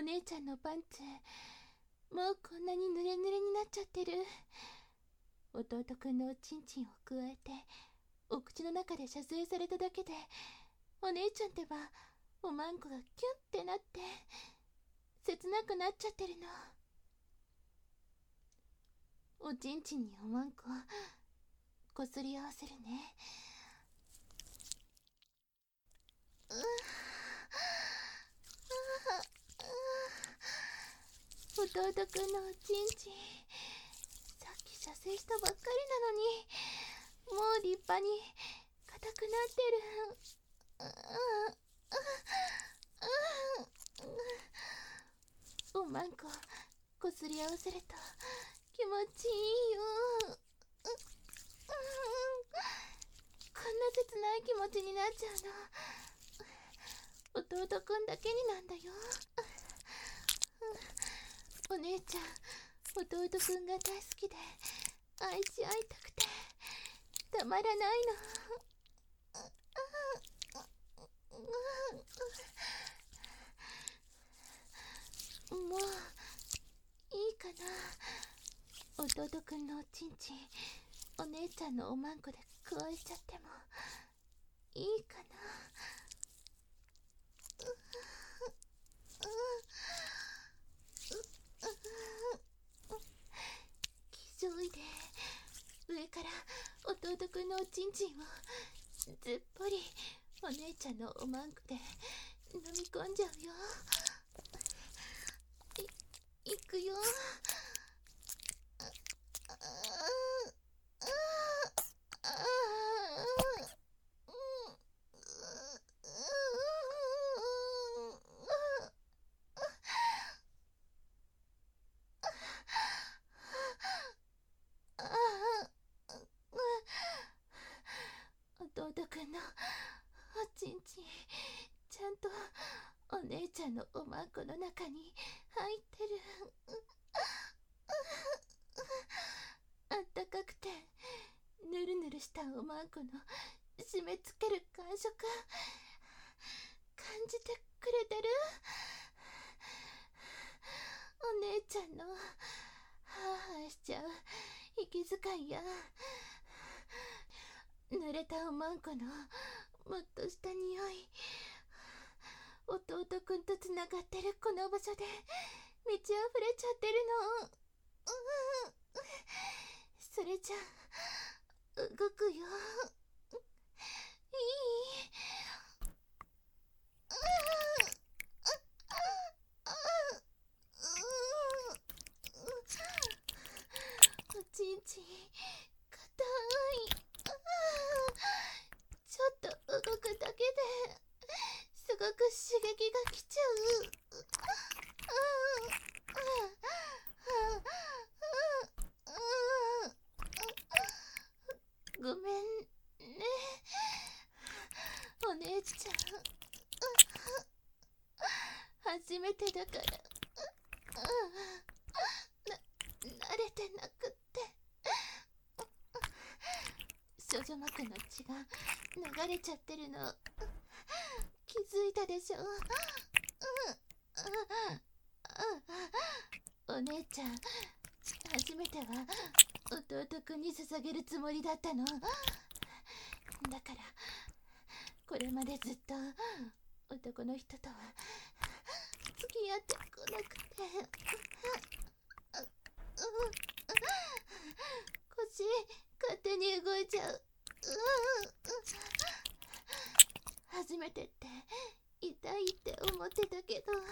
お姉ちゃんのパンツもうこんなに濡れ濡れになっちゃってる。弟くんのおちんちんをくわえてお口の中で射精されただけでお姉ちゃんってばおまんこがキュンってなって切なくなっちゃってるの。おちんちんにおまんここすり合わせるね。う弟くんのおちんちんさっき射精したばっかりなのにもう立派に硬くなってるおまんここすり合わせると気持ちいいよこんな切ない気持ちになっちゃうの弟くんだけになんだよ。お姉ちゃん弟くんが大好きで愛し合いたくてたまらないの。もういいかな。弟くんのおちんちんお姉ちゃんのおまんこで加えちゃってもいいかな気上位で上から弟くんのおちんちんをずっぽりお姉ちゃんのおまんこで飲み込んじゃうよ。いいくよ弟くんのおちんちんちゃんとお姉ちゃんのおまんこの中に入ってるあったかくてぬたおまんこの締め付ける感触感じてくれてる？お姉ちゃんのハーハーしちゃう息遣いや濡れたおまんこのもっとした匂い弟くんとつながってるこの場所で満ち溢れちゃってるの。うんそれじゃあ動くよ。いいおちんちん硬いちょっと動くだけですごく刺激が来ちゃうごめんねお姉ちゃん初めてだからな慣れてなくって少女膜の血が流れちゃってるの気づいたでしょお姉ちゃん初めては弟くんに捧げるつもりだったの。だからこれまでずっと男の人とは付き合ってこなくて。腰勝手に動いちゃう。初めてって痛いって思ってたけど。うん。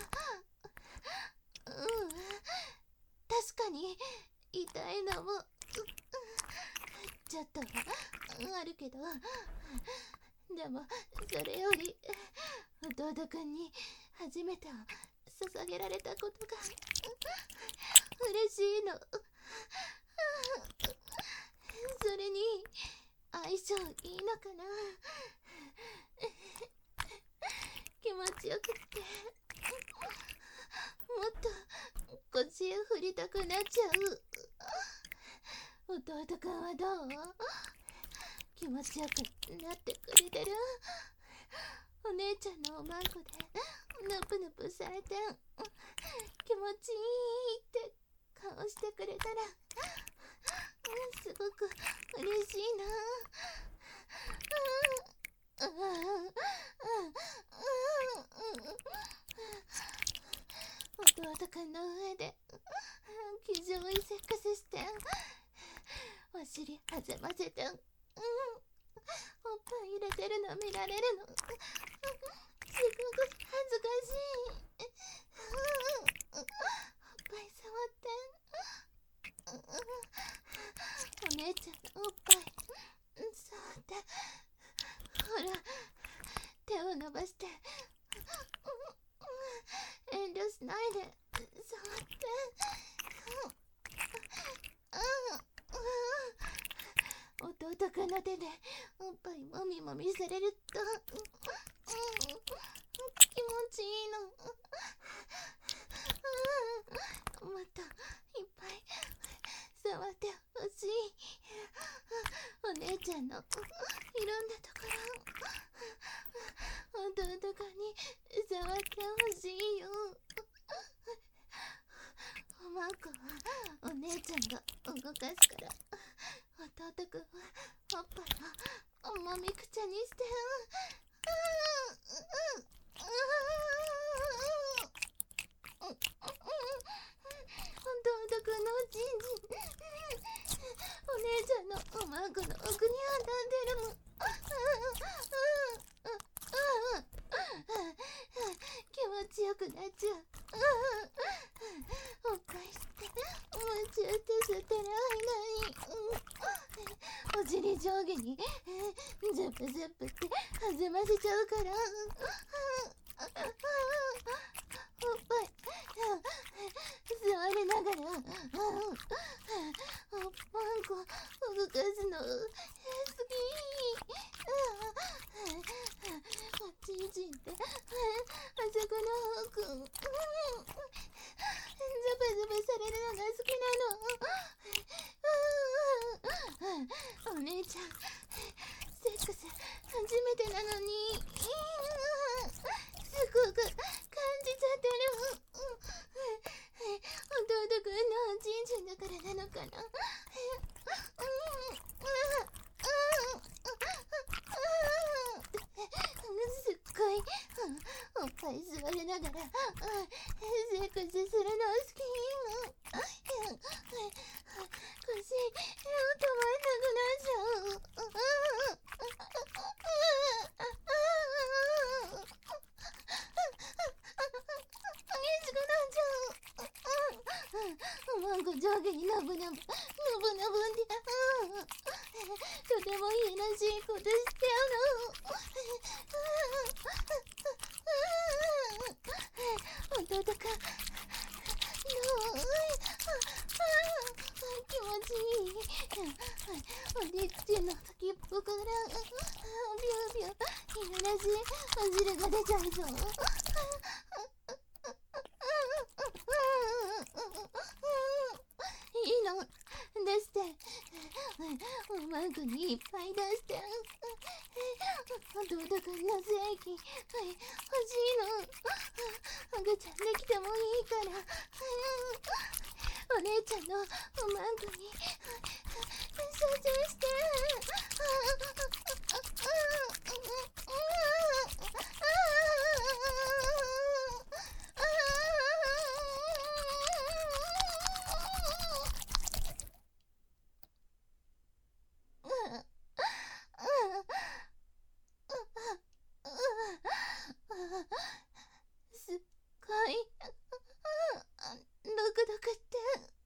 確かに痛いのもちょっとあるけど。でもそれより弟くんに初めてを捧げられたことが嬉しいの。それに相性いいのかな。気持ちよくって。もっと腰を振りたくなっちゃう。弟くんはどう？気持ちよくなってくれてる？お姉ちゃんのおまんこでぬぷぬぷされて気持ちいいって顔してくれたら、すごく嬉しいな。うん、うん、うん、ん、うん。弟くんの上で、気丈にセックスして、お尻弾ませて、うん、おっぱい入れてるの見られるの。すごく恥ずかしい。おっぱい触ってお姉ちゃんのおっぱい触ってほら手を伸ばして遠慮しないで触って弟くんの手でおっぱいもみもみされると気持ちいいの。もっといっぱい触ってほしい。お姉ちゃんのいろんなところ弟かに触ってほしいよおまんこはお姉ちゃんが動かすから弟くんはおっぱいをおまみくちゃにしてうんうんうんうん本当お得のじんじんお姉ちゃんのおまんこの奥に当たってるもん気持ちよくなっちゃうおっぱいして夢中って吸ってる間におげにズップズップって弾ませちゃうから。おっぱい座りながらおっぱんこ動かすの好きおちんちんってあそこの奥ズブズブされるのが好きなのお姉ちゃんセックス初めてなのにすごく感じちゃってる。弟くんのおじいちゃんだからなのかな。すっごいおっぱい座りながらセックスするの好き。腰止まんなくなっちゃう。おまんこ上下にのぶのぶ、のぶのぶんで、とてもいいらしいことしてやの。弟か、の気持ちいい。おで口の先っぽから、ビュービュー、いいらしいお汁が出ちゃうぞ。いいの出して。おまん。こにいっぱい出して弟くん。の正規欲しいの赤ちゃん。できてもいいからお姉ちゃん。のおまん。こに操縦してドクドクって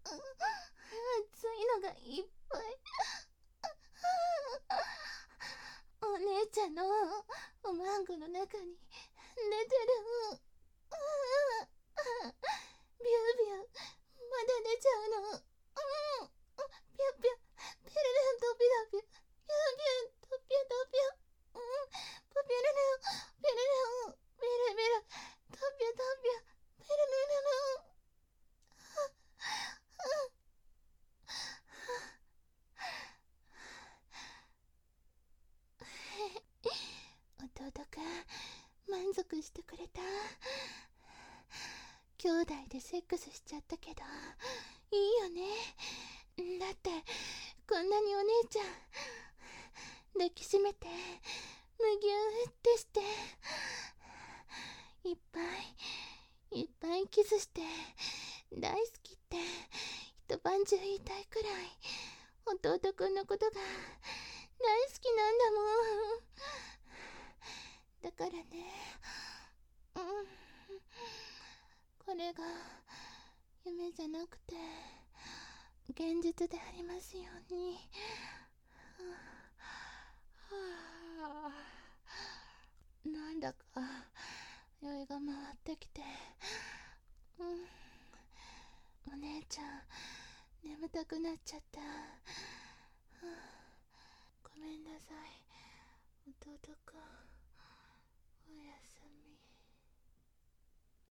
熱いのがいっぱいお姉ちゃんのおまんこの中に寝てるビュービューまだ寝ちゃうのピュピュピルルンとピロピュピュピュとピュとピュポピュルルンピルルンピルピルとピュとピュピルルルルン弟くん満足してくれた。兄弟でセックスしちゃったけどいいよね。だってこんなにお姉ちゃん抱きしめてむぎゅーってしていっぱいいっぱいキスして大好きって一晩中言いたいくらい弟くんのことが大好きなんだもん。だからねこれが夢じゃなくて現実でありますように。はあなんだか酔いが回ってきて。お姉ちゃん眠たくなっちゃった、